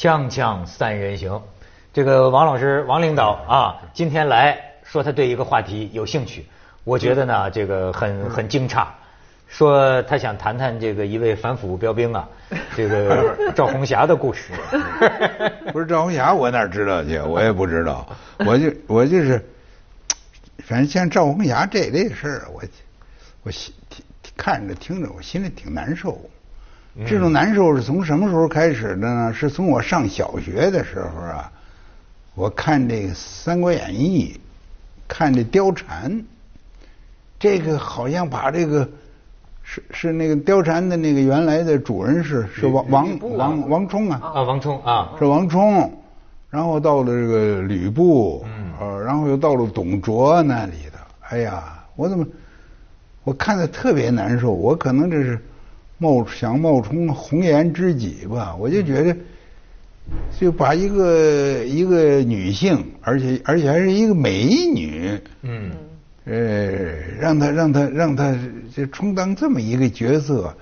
锵锵三人行，这个王老师、王领导啊，今天来说他对一个话题有兴趣，我觉得呢，这个很很惊诧，说他想谈谈这个一位反腐标兵啊，这个 赵红霞的故事。不是赵红霞，我哪知道去？我也不知道，我就我就是，反正像赵红霞这类事儿，我我心听看着听着，我心里挺难受。这种难受是从什么时候开始的呢？是从我上小学的时候啊，我看这个《三国演义》，看这貂蝉，这个好像把这个是是那个貂蝉的那个原来的主人是是王王王王冲啊啊，王冲啊，是王冲，然后到了这个吕布，嗯呃，然后又到了董卓那里的。哎呀，我怎么我看的特别难受？我可能这是冒想冒充红颜知己吧？我就觉得，就把一个一个女性，而且而且还是一个美女，嗯，呃，让她让她让她就充当这么一个角色，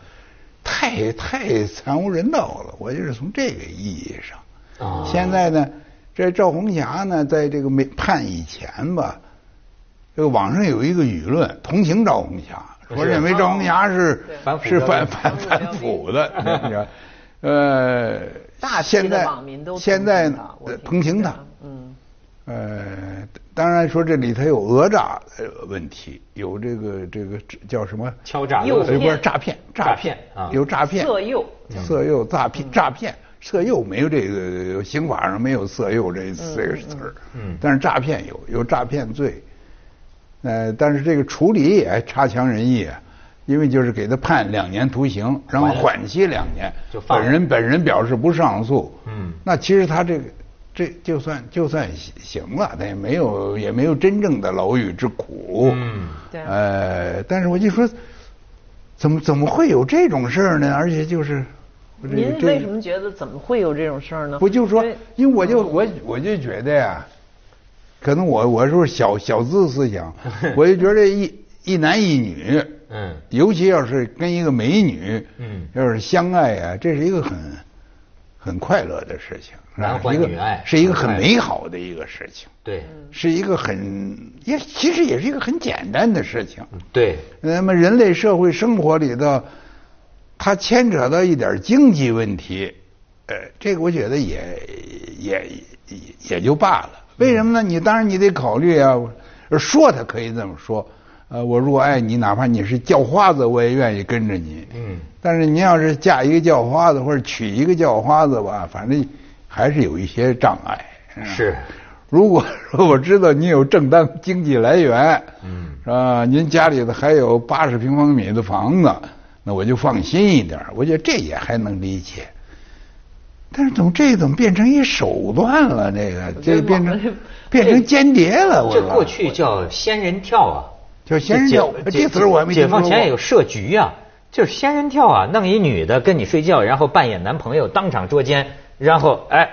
太太惨无人道了。我就是从这个意义上。啊现在呢，这赵红霞呢，在这个没判以前吧，这个网上有一个舆论同情赵红霞，说是认为赵红霞是是反反反腐的，你知道 呃，大现在的网民都现在同情他我呃听同情他，嗯，呃，当然说这里头有讹诈呃问题，有这个这个叫什么敲诈勒索呃，不是诈骗，诈骗啊有诈骗，色诱色诱、诈骗、诈骗、色诱没有这个刑法上没有色诱这这个词儿，嗯但是诈骗有有诈骗罪，呃，但是这个处理也差强人意啊，因为就是给他判两年徒刑，然后缓期两年，就本人本人表示不上诉，嗯那其实他这个这就算就算行了，他也没有也没有真正的牢狱之苦，嗯对呃，但是我就说，怎么怎么会有这种事儿呢？而且就是，您为什么觉得怎么会有这种事儿呢？不就是说因为，因为我就我我就觉得呀，可能我我是小小资思想，我就觉得一一男一女，嗯。尤其要是跟一个美女，嗯。要是相爱啊，这是一个很很快乐的事情，男欢一个女爱是一个很美好的一个事情，对。是一个很也其实也是一个很简单的事情。对，那么人类社会生活里头，它牵扯到一点经济问题，呃，这个我觉得也也也也就罢了。为什么呢？你当然你得考虑啊，说他可以这么说，呃，我如果爱你，哪怕你是叫花子，我也愿意跟着你。嗯但是您要是嫁一个叫花子或者娶一个叫花子吧，反正还是有一些障碍。是。如果说我知道你有正当经济来源，嗯是吧？您家里头还有八十平方米的房子，那我就放心一点。我觉得这也还能理解。但是怎么这怎么变成一手段了？这个这变成 变成间谍了。我这过去叫仙人跳啊，叫仙人跳这解这词我还没解放前也有设局啊，就是仙人跳啊，弄一女的跟你睡觉，然后扮演男朋友，当场捉奸，然后哎，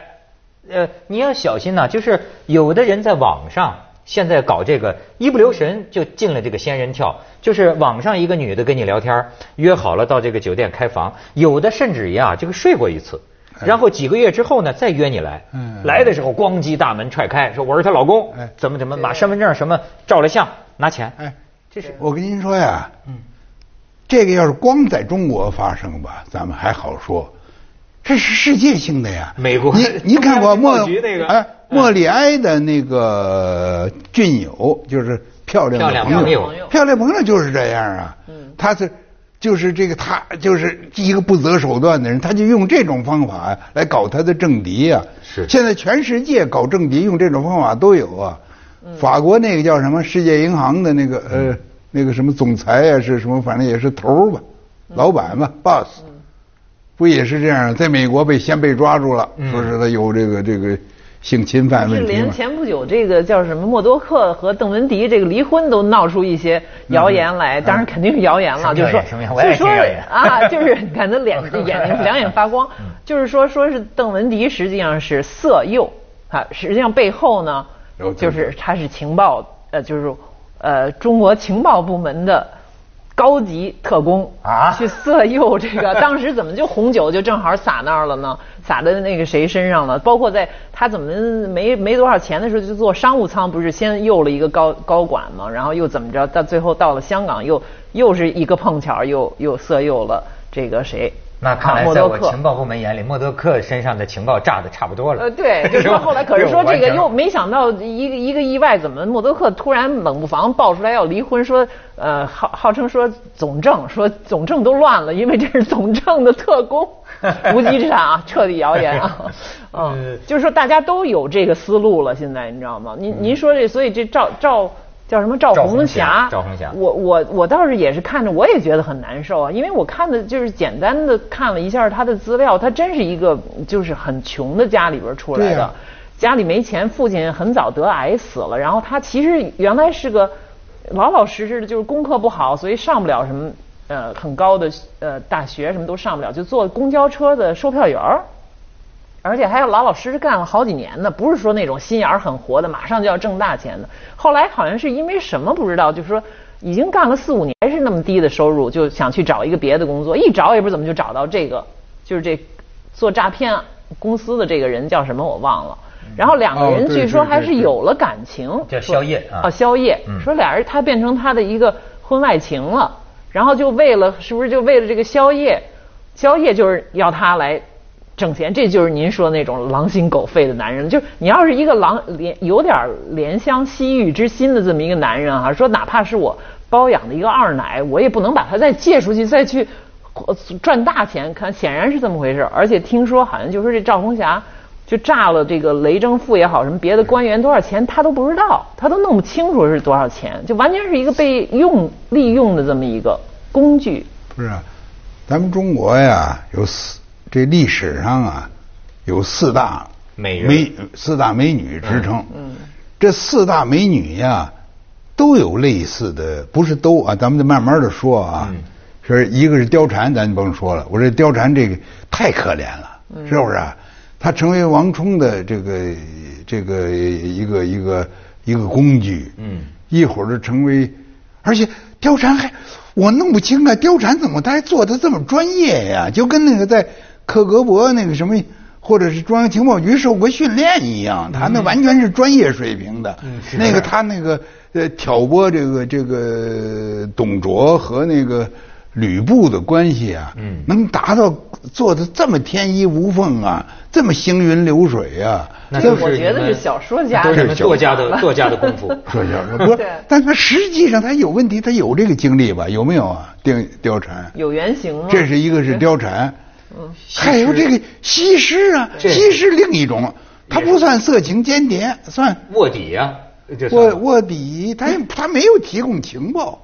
呃，你要小心呐、就是有的人在网上现在搞这个一不留神就进了这个仙人跳，就是网上一个女的跟你聊天，约好了到这个酒店开房，有的甚至于啊这个睡过一次。然后几个月之后呢，再约你来，嗯。来的时候咣叽大门踹开，说我是她老公，哎。怎么怎么，把身份证什么照了相，拿钱。哎，这是。我跟您说呀，嗯，这个要是光在中国发生吧，咱们还好说，这是世界性的呀。美国你 你看过莫莫里埃的那个俊友，就是漂亮漂亮朋友。漂亮朋友就是这样啊。嗯。他是。就是这个，他就是一个不择手段的人，他就用这种方法来搞他的政敌呀、是。现在全世界搞政敌用这种方法都有啊。法国那个叫什么世界银行的那个呃那个什么总裁呀、是什么，反正也是头儿吧，老板吧，boss，不也是这样？在美国被先被抓住了，嗯。说是他有这个这个性侵犯是问题嘛。连前不久这个叫什么默多克和邓文迪这个离婚都闹出一些谣言来，当然肯定是谣言了，就是说就说听谣言。啊，就是看他脸眼睛两眼发光，嗯。就是说说是邓文迪实际上是色诱啊，实际上背后呢就是他是情报呃就是呃中国情报部门的高级特工啊去色诱这个，当时怎么就红酒就正好洒那儿了呢？洒在那个谁身上了？包括在他怎么没没多少钱的时候就坐商务舱，不是先诱了一个高高管吗？然后又怎么着？到最后到了香港又又是一个碰巧又又色诱了这个谁？那看啊来在我情报部门眼里，默多克身上的情报炸的差不多了。呃，对，就是说 后来，可是说这个又没想到一个一个意外，怎么默多克突然冷不防爆出来要离婚，说呃号号称说总政，说总政都乱了，因为这是总政的特工，无稽之谈啊，彻底谣言啊，呃 嗯，就是说大家都有这个思路了，现在你知道吗？您您说这，所以这赵赵。叫什么赵红霞赵红霞我我我倒是也是看着，我也觉得很难受啊，因为我看的就是简单的看了一下他的资料，他真是一个就是很穷的家里边出来的，家里没钱，父亲很早得癌死了，然后他其实原来是个老老实实的，就是功课不好，所以上不了什么呃很高的呃大学，什么都上不了，就坐公交车的售票员儿。而且还要老老实实干了好几年呢，不是说那种心眼儿很活的，马上就要挣大钱的。后来好像是因为什么不知道，就是说已经干了四五年，还是那么低的收入，就想去找一个别的工作，一找也不知道怎么就找到这个，就是这做诈骗公司的这个人叫什么我忘了。然后两个人据说还是有了感情，叫宵夜啊啊，宵夜嗯，说俩人他变成他的一个婚外情了，然后就为了是不是就为了这个宵夜，宵夜就是要他来挣钱，这就是您说那种狼心狗肺的男人。就是你要是一个狼怜有点怜香惜玉之心的这么一个男人哈、说哪怕是我包养的一个二奶，我也不能把他再借出去再去赚大钱。看，显然是这么回事。而且听说好像就说这赵红霞。就炸了这个雷政富也好，什么别的官员多少钱他都不知道，他都弄不清楚是多少钱，就完全是一个被用利用的这么一个工具。不是，咱们中国呀，有四这历史上啊，有四大美人美四大美女之称。嗯，这四大美女呀，都有类似的，不是都啊，咱们得慢慢的说啊。嗯是一个是貂蝉，咱就甭说了，我这貂蝉这个太可怜了，是不是啊？她成为王充的这个这个一个一个一个工具。嗯一会儿就成为，而且貂蝉还我弄不清啊，貂蝉怎么他还做的这么专业呀？就跟那个在克格勃那个什么，或者是中央情报局受过训练一样，他那完全是专业水平的。嗯是那个他那个呃挑拨这个这个董卓和那个吕布的关系啊，嗯能达到做的这么天衣无缝啊，这么行云流水啊，那都是我觉得是小说家都是作家的作家的功夫。说一下，不是对，但他实际上他有问题，他有这个经历吧？有没有啊？貂貂蝉，有原型吗？这是一个是貂蝉，嗯还有这个西施啊，西施另一种，他不算色情间谍，算卧底呀，这算卧卧底，他也他没有提供情报，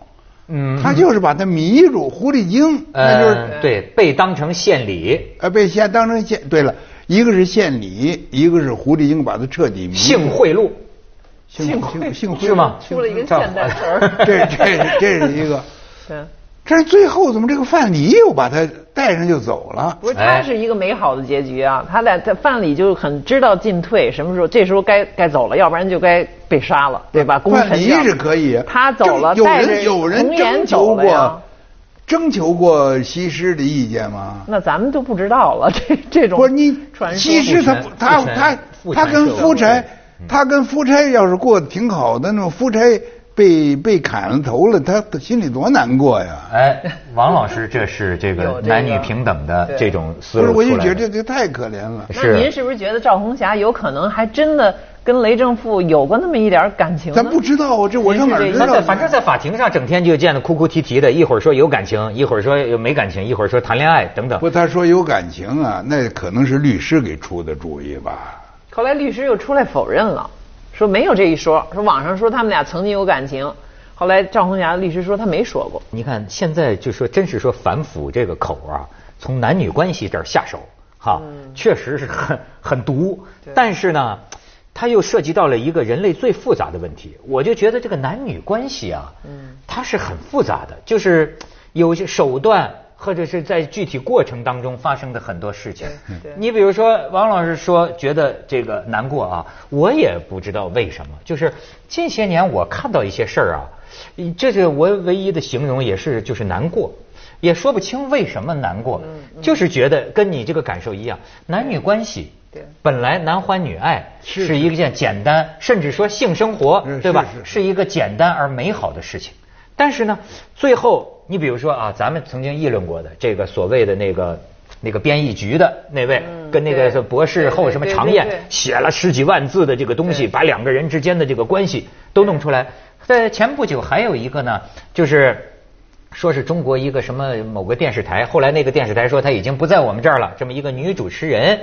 嗯他就是把他迷住，狐狸精，那就是呃对被当成献礼，呃被献当成献，对了，一个是献礼，一个是狐狸精把他彻底迷住，性贿赂性性性是吗？出了一个现代词儿。这这这是一个。对，但是最后怎么这个范蠡又把他带上就走了？不是，哎他是一个美好的结局啊！他在在范蠡就很知道进退，什么时候这时候该该走了，要不然就该被杀了，对吧？功范臣要蠡是可以，他走了，有带着人有人征求过，征求过西施的意见吗？那咱们就不知道了。这这种不是你传西施他他他他跟夫差嗯，他跟夫差要是过得挺好的，那种夫差被被砍了头了，他他心里多难过呀！哎，王老师，这是这个男女平等的这种思不是，我就。觉得这这太可怜了。那是您是不是觉得赵红霞有可能还真的跟雷正富有过那么一点感情？咱不知道啊，这我上哪儿知道？反正在法庭上整天就见得哭哭啼啼的，一会儿说有感情，一会儿说有没感情，一会儿说谈恋爱等等。不，他说有感情啊，那可能是律师给出的主意吧？后来律师又出来否认了，说没有这一说，说网上说他们俩曾经有感情。后来赵红霞律师说他没说过。你看现在就说，真是说反腐这个口啊，从男女关系这儿下手，哈，确实是很很毒。但是呢，它又涉及到了一个人类最复杂的问题。我就觉得这个男女关系啊，嗯它是很复杂的，就是有些手段或者是在具体过程当中发生的很多事情。你比如说，王老师说觉得这个难过啊，我也不知道为什么。就是近些年我看到一些事儿啊，这是我唯一的形容，也是就是难过，也说不清为什么难过，就是觉得跟你这个感受一样，男女关系。对本来男欢女爱是是一件简单，甚至说性生活，对吧？是一个简单而美好的事情。但是呢，最后你比如说啊，咱们曾经议论过的这个所谓的那个那个编译局的那位，嗯跟那个博士后什么常燕对对对对写了十几万字的这个东西，把两个人之间的这个关系都弄出来。在前不久还有一个呢，就是。说是中国一个什么某个电视台，后来那个电视台说他已经不在我们这儿了，这么一个女主持人，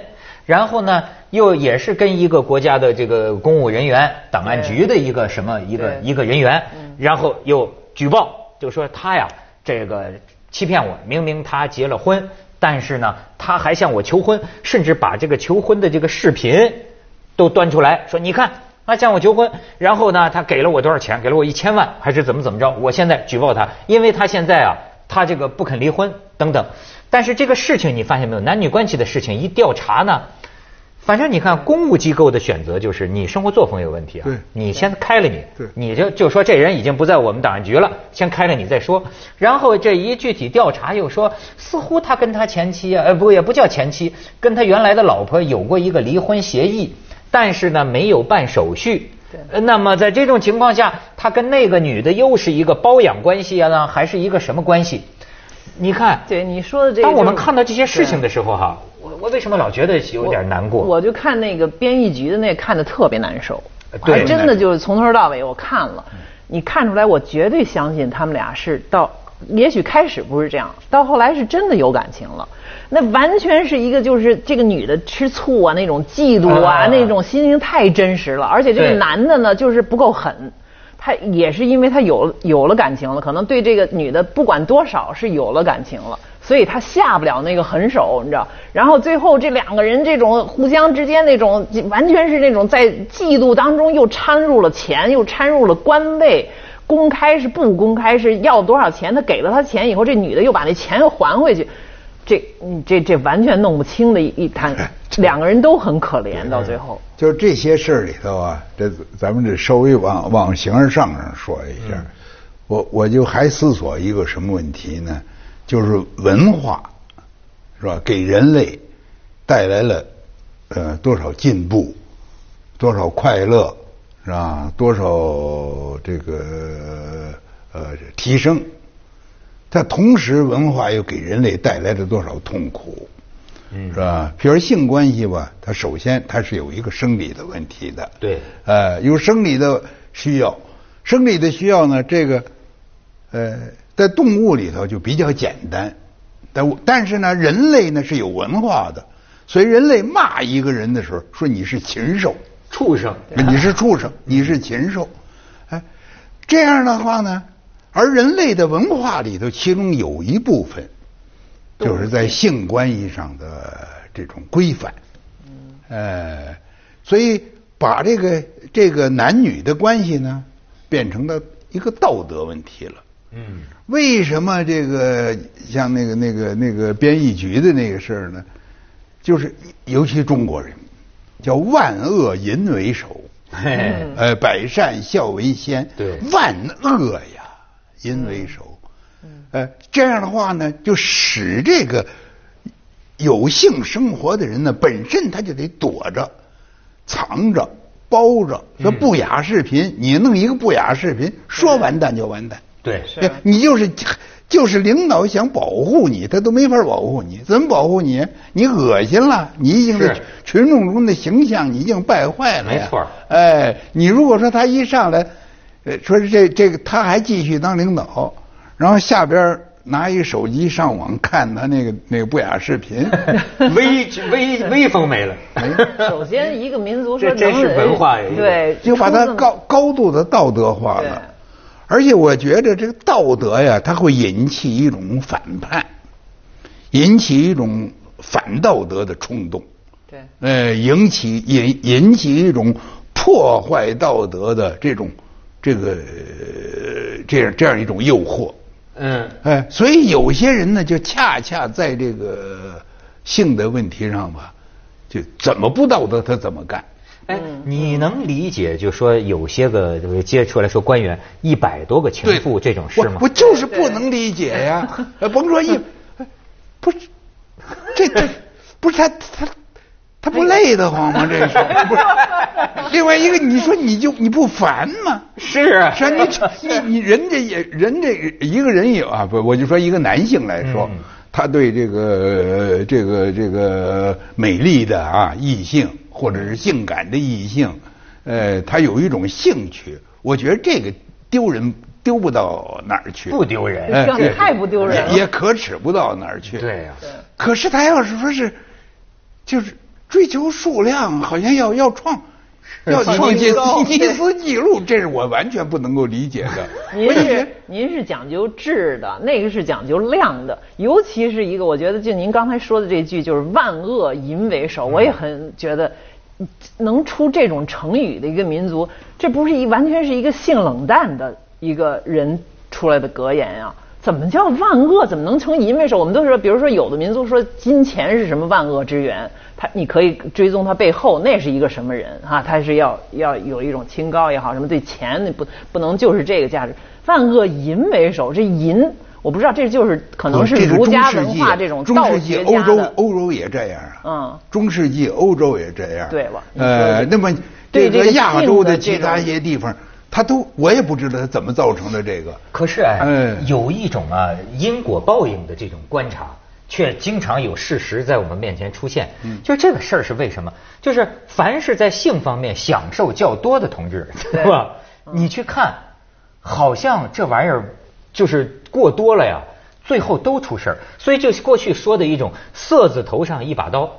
然后呢又也是跟一个国家的这个公务人员、档案局的一个什么一个一个人员嗯，然后又举报，就说他呀这个欺骗我，明明他结了婚，但是呢他还向我求婚，甚至把这个求婚的这个视频都端出来说，你看。他向我求婚，然后呢，他给了我多少钱？给了我一千万，还是怎么怎么着？我现在举报他，因为他现在啊，他这个不肯离婚等等。但是这个事情你发现没有？男女关系的事情一调查呢，反正你看公务机构的选择就是你生活作风有问题啊，对你先开了你，对你就就说这人已经不在我们档案局了，先开了你再说。然后这一具体调查又说，似乎他跟他前妻啊，呃不也不叫前妻，跟他原来的老婆有过一个离婚协议。但是呢，没有办手续。对呃那么在这种情况下，他跟那个女的又是一个包养关系啊呢，还是一个什么关系？你看，对你说的这个，当我们看到这些事情的时候，哈，我我为什么老觉得有点难过？我就看那个编译局的那看的特别难受，对还真的就是从头到尾我看了，你看出来，我绝对相信他们俩是到，也许开始不是这样，到后来是真的有感情了。那完全是一个就是这个女的吃醋啊，那种嫉妒啊，啊那种心情太真实了。而且这个男的呢，就是不够狠。他也是因为他有有了感情了，可能对这个女的不管多少是有了感情了，所以他下不了那个狠手，你知道。然后最后这两个人这种互相之间那种，完全是那种在嫉妒当中又掺入了钱，又掺入了官位。公开是不公开是要多少钱？他给了他钱以后，这女的又把那钱又还回去，这你这这完全弄不清的一一摊，两个人都很可怜，到最后。就是这些事儿里头啊，这咱们这稍微往往形而上上说一下，我我就还思索一个什么问题呢？就是文化是吧？给人类带来了呃多少进步，多少快乐是吧？多少这个呃提升？它同时文化又给人类带来了多少痛苦？嗯是吧？比如性关系吧，它首先它是有一个生理的问题的，对呃，有生理的需要，生理的需要呢，这个呃，在动物里头就比较简单，但但是呢，人类呢是有文化的，所以人类骂一个人的时候说你是禽兽，畜生，你是畜生，你是禽兽，哎，这样的话呢，而人类的文化里头，其中有一部分就是在性关系上的这种规范，呃，所以把这个这个男女的关系呢，变成了一个道德问题了。嗯，为什么这个像那个那个那个编译局的那个事儿呢？就是尤其中国人叫万恶淫为首，嘿，呃，百善孝为先，对万恶呀，淫为首。呃，这样的话呢，就使这个有性生活的人呢，本身他就得躲着、藏着、包着。说不雅视频，你弄一个不雅视频，说完蛋就完蛋。对，你就是就是领导想保护你，他都没法保护你。怎么保护你？你恶心了，你已经是是群众中的形象，你已经败坏了呀。没错哎，你如果说他一上来，呃，说是这这个他还继续当领导，然后下边拿一手机上网看他那个那个不雅视频，威威威风没了。首先，一个民族说这真是文化对，就把它高高度的道德化了。而且我觉得这个道德呀，它会引起一种反叛，引起一种反道德的冲动，对呃，引起引引起一种破坏道德的这种这个呃这样这样一种诱惑。嗯，哎，所以有些人呢，就恰恰在这个性的问题上吧，就怎么不道德他怎么干。哎，你能理解就说有些个就是接出来说官员一百多个情妇这种事吗我？我就是不能理解呀，呃甭说一，不是，这这不是他他他不累得慌吗？这是不是？另外一个，你说你就你不烦吗？是啊是啊，你你你人家也人这一个人有啊，不，我就说一个男性来说，嗯他对这个呃这个这个美丽的啊异性或者是性感的异性，呃，他有一种兴趣，我觉得这个丢人丢不到哪儿去，不丢人哎这样太不丢人了也也可耻不到哪儿去。对呀可是他要是说是，就是追求数量，好像要要创。要创创新高吉尼斯纪录，这是我完全不能够理解的。您是您是讲究质的，那个是讲究量的，尤其是一个，我觉得就您刚才说的这句，就是万恶淫为首，我也很觉得。能出这种成语的一个民族，这不是一完全是一个性冷淡的一个人出来的格言啊！怎么叫万恶？怎么能成淫为首？我们都说，比如说有的民族说金钱是什么万恶之源，他你可以追踪他背后那是一个什么人啊？他是要要有一种清高也好，什么对钱那不不能就是这个价值。万恶淫为首，这淫我不知道，这就是可能是儒家文化这种道中世纪欧洲家的。欧洲也这样啊。嗯中世纪欧洲也这样。对吧呃，那么对这个亚洲的其他一些地方，他都我也不知道他怎么造成的这个。可是哎哎，有一种啊因果报应的这种观察，却经常有事实在我们面前出现。嗯就这个事儿是为什么？就是凡是在性方面享受较多的同志，对吧？你去看，好像这玩意儿就是过多了呀，最后都出事儿。所以就是过去说的一种“色字头上一把刀”。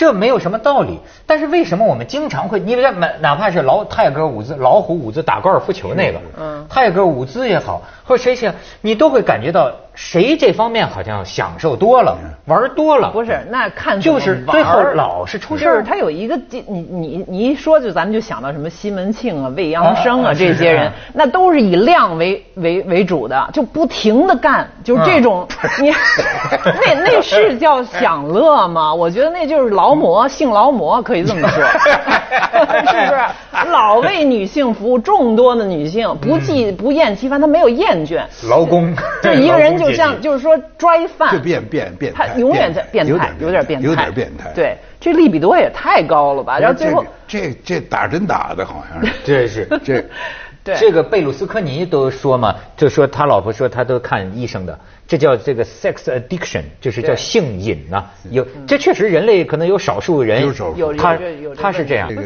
这没有什么道理，但是为什么我们经常会？你别哪哪怕是老泰戈尔伍兹、老虎伍兹打高尔夫球那个，嗯泰戈尔伍兹也好，或谁谁，你都会感觉到谁这方面好像享受多了，玩多了。不是，那看就是最后老是出事儿。就是他有一个，你你你一说就咱们就想到什么西门庆啊、未央生啊啊这些人啊，那都是以量为为为主的，就不停的干，就是这种 你那那是叫享乐吗？我觉得那就是劳模，性劳模可以这么说，是不是？老为女性服务，众多的女性不计不厌其烦，她没有厌倦。劳工，就一个人就像就是说 dry 饭，就变变变态。他永远在变态，有有点点变态，有点变态。对，这利比多也太高了吧？然后最后，这这这打针打的好像是。这是。这 对。这个贝鲁斯科尼都说嘛，就说他老婆说他都看医生的，这叫这个 sex addiction，就是叫性瘾呐、有这确实人类可能有少数人有少数。有他他是这样。这。个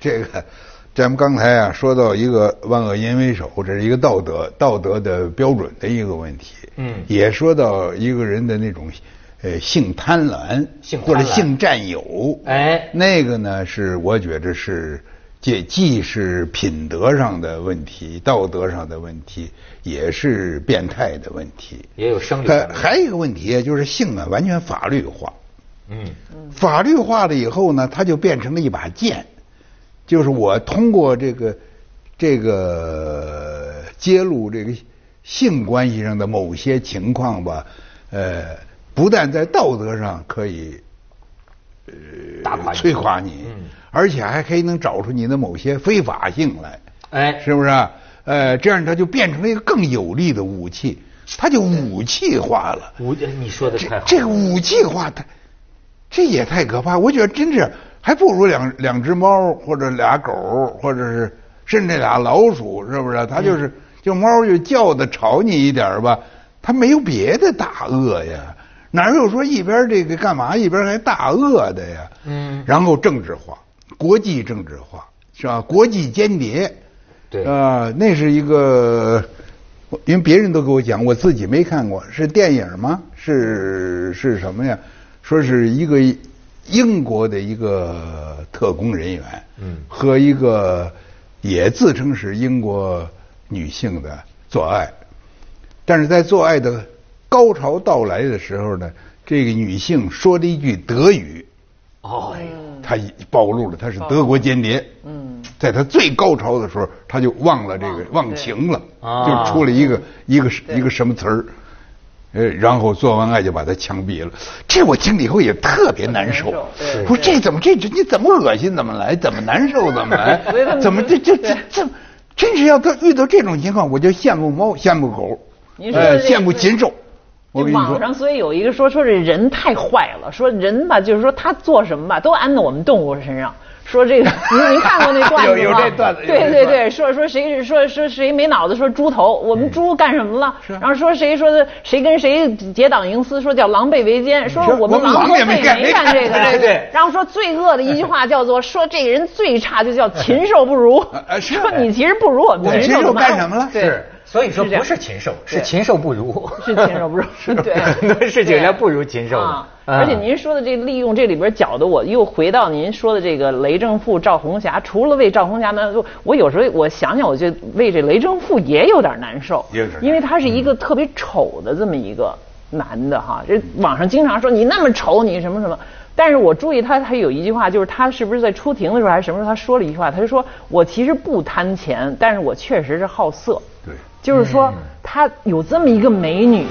这个，咱们刚才啊说到一个万恶淫为首，这是一个道德道德的标准的一个问题。嗯也说到一个人的那种呃性贪婪，性婪或者性占有。哎那个呢是我觉着是。既既是品德上的问题，道德上的问题，也是变态的问题，也有生理还还有一个问题，就是性啊完全法律化。嗯，法律化了以后呢，它就变成了一把剑，就是我通过这个这个揭露这个性关系上的某些情况吧，呃，不但在道德上可以呃打垮你摧垮你，嗯而且还可以能找出你的某些非法性来，哎，是不是啊？呃，这样它就变成了一个更有力的武器，它就武器化了。武你说的这太好了，这个武器化，它这也太可怕。我觉得真是还不如两两只猫或者俩狗，或者是甚至俩老鼠，是不是？它就是、就猫就叫的吵你一点吧，它没有别的大恶呀，哪有说一边这个干嘛一边还大恶的呀？嗯然后政治化，国际政治化是吧？国际间谍。对啊、那是一个，因为别人都给我讲，我自己没看过，是电影吗？是是什么呀？说是一个英国的一个特工人员，嗯。和一个也自称是英国女性的做爱，但是在做爱的高潮到来的时候呢，这个女性说了一句德语，哦，哎呦她暴露了她是德国间谍。嗯，在她最高潮的时候，她就忘了这个忘情了，啊就出了一个一个一个什么词儿。呃，然后做完爱就把他枪毙了，这我听了以后也特别难受。我说这怎么这这你怎么恶心怎么来，怎么难受怎么来？怎么这这这这，真是要他遇到这种情况，我就羡慕猫羡慕狗，呃羡慕禽兽。我跟你说，网上所以有一个说说这人太坏了，说人吧就是说他做什么吧都安到我们动物身上。说这个，您您看过那段子吗？有有这段子对对对，说说谁说说谁没脑子，说猪头，我们猪干什么了？然后说谁说的谁跟谁结党营私，说叫狼狈为奸，说我们狼狈也没干这个，对对然后说最恶的一句话叫做说这个人最差就叫禽兽不如 说你其实不如我们禽兽干什么了？对。是，所以说不是禽兽，是禽兽不如，是禽兽不如，对，很多事情对它不如禽兽而且您说的这利用这里边搅的，我又回到您说的这个雷正富、赵红霞，除了为赵红霞难受，我有时候我想想，我就为这雷正富也有点难受也有点难，受因为他是一个特别丑的这么一个男的哈，这网上经常说你那么丑，你什么什么。但是我注意他，他有一句话，就是他是不是在出庭的时候还是什么时候，他说了一句话，他就说我其实不贪钱，但是我确实是好色。对，就是说他有这么一个美女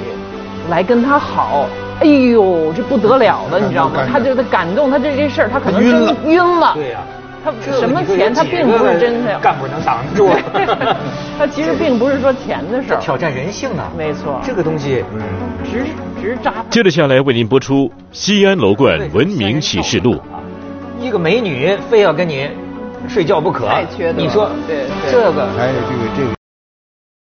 来跟他好，哎呦，这不得了了，你知道吗？他就他感动，他这这事儿他可能晕晕了。对呀。他什么钱他并不是真的干部能挡住 他其实并不是说钱的事儿，挑战人性啊！没错。这个东西，直直扎。接着下来为您播出《西安楼冠文明启示录》。啊。一个美女非要跟你睡觉不可。太缺德你说对对。这个。还有这个这个。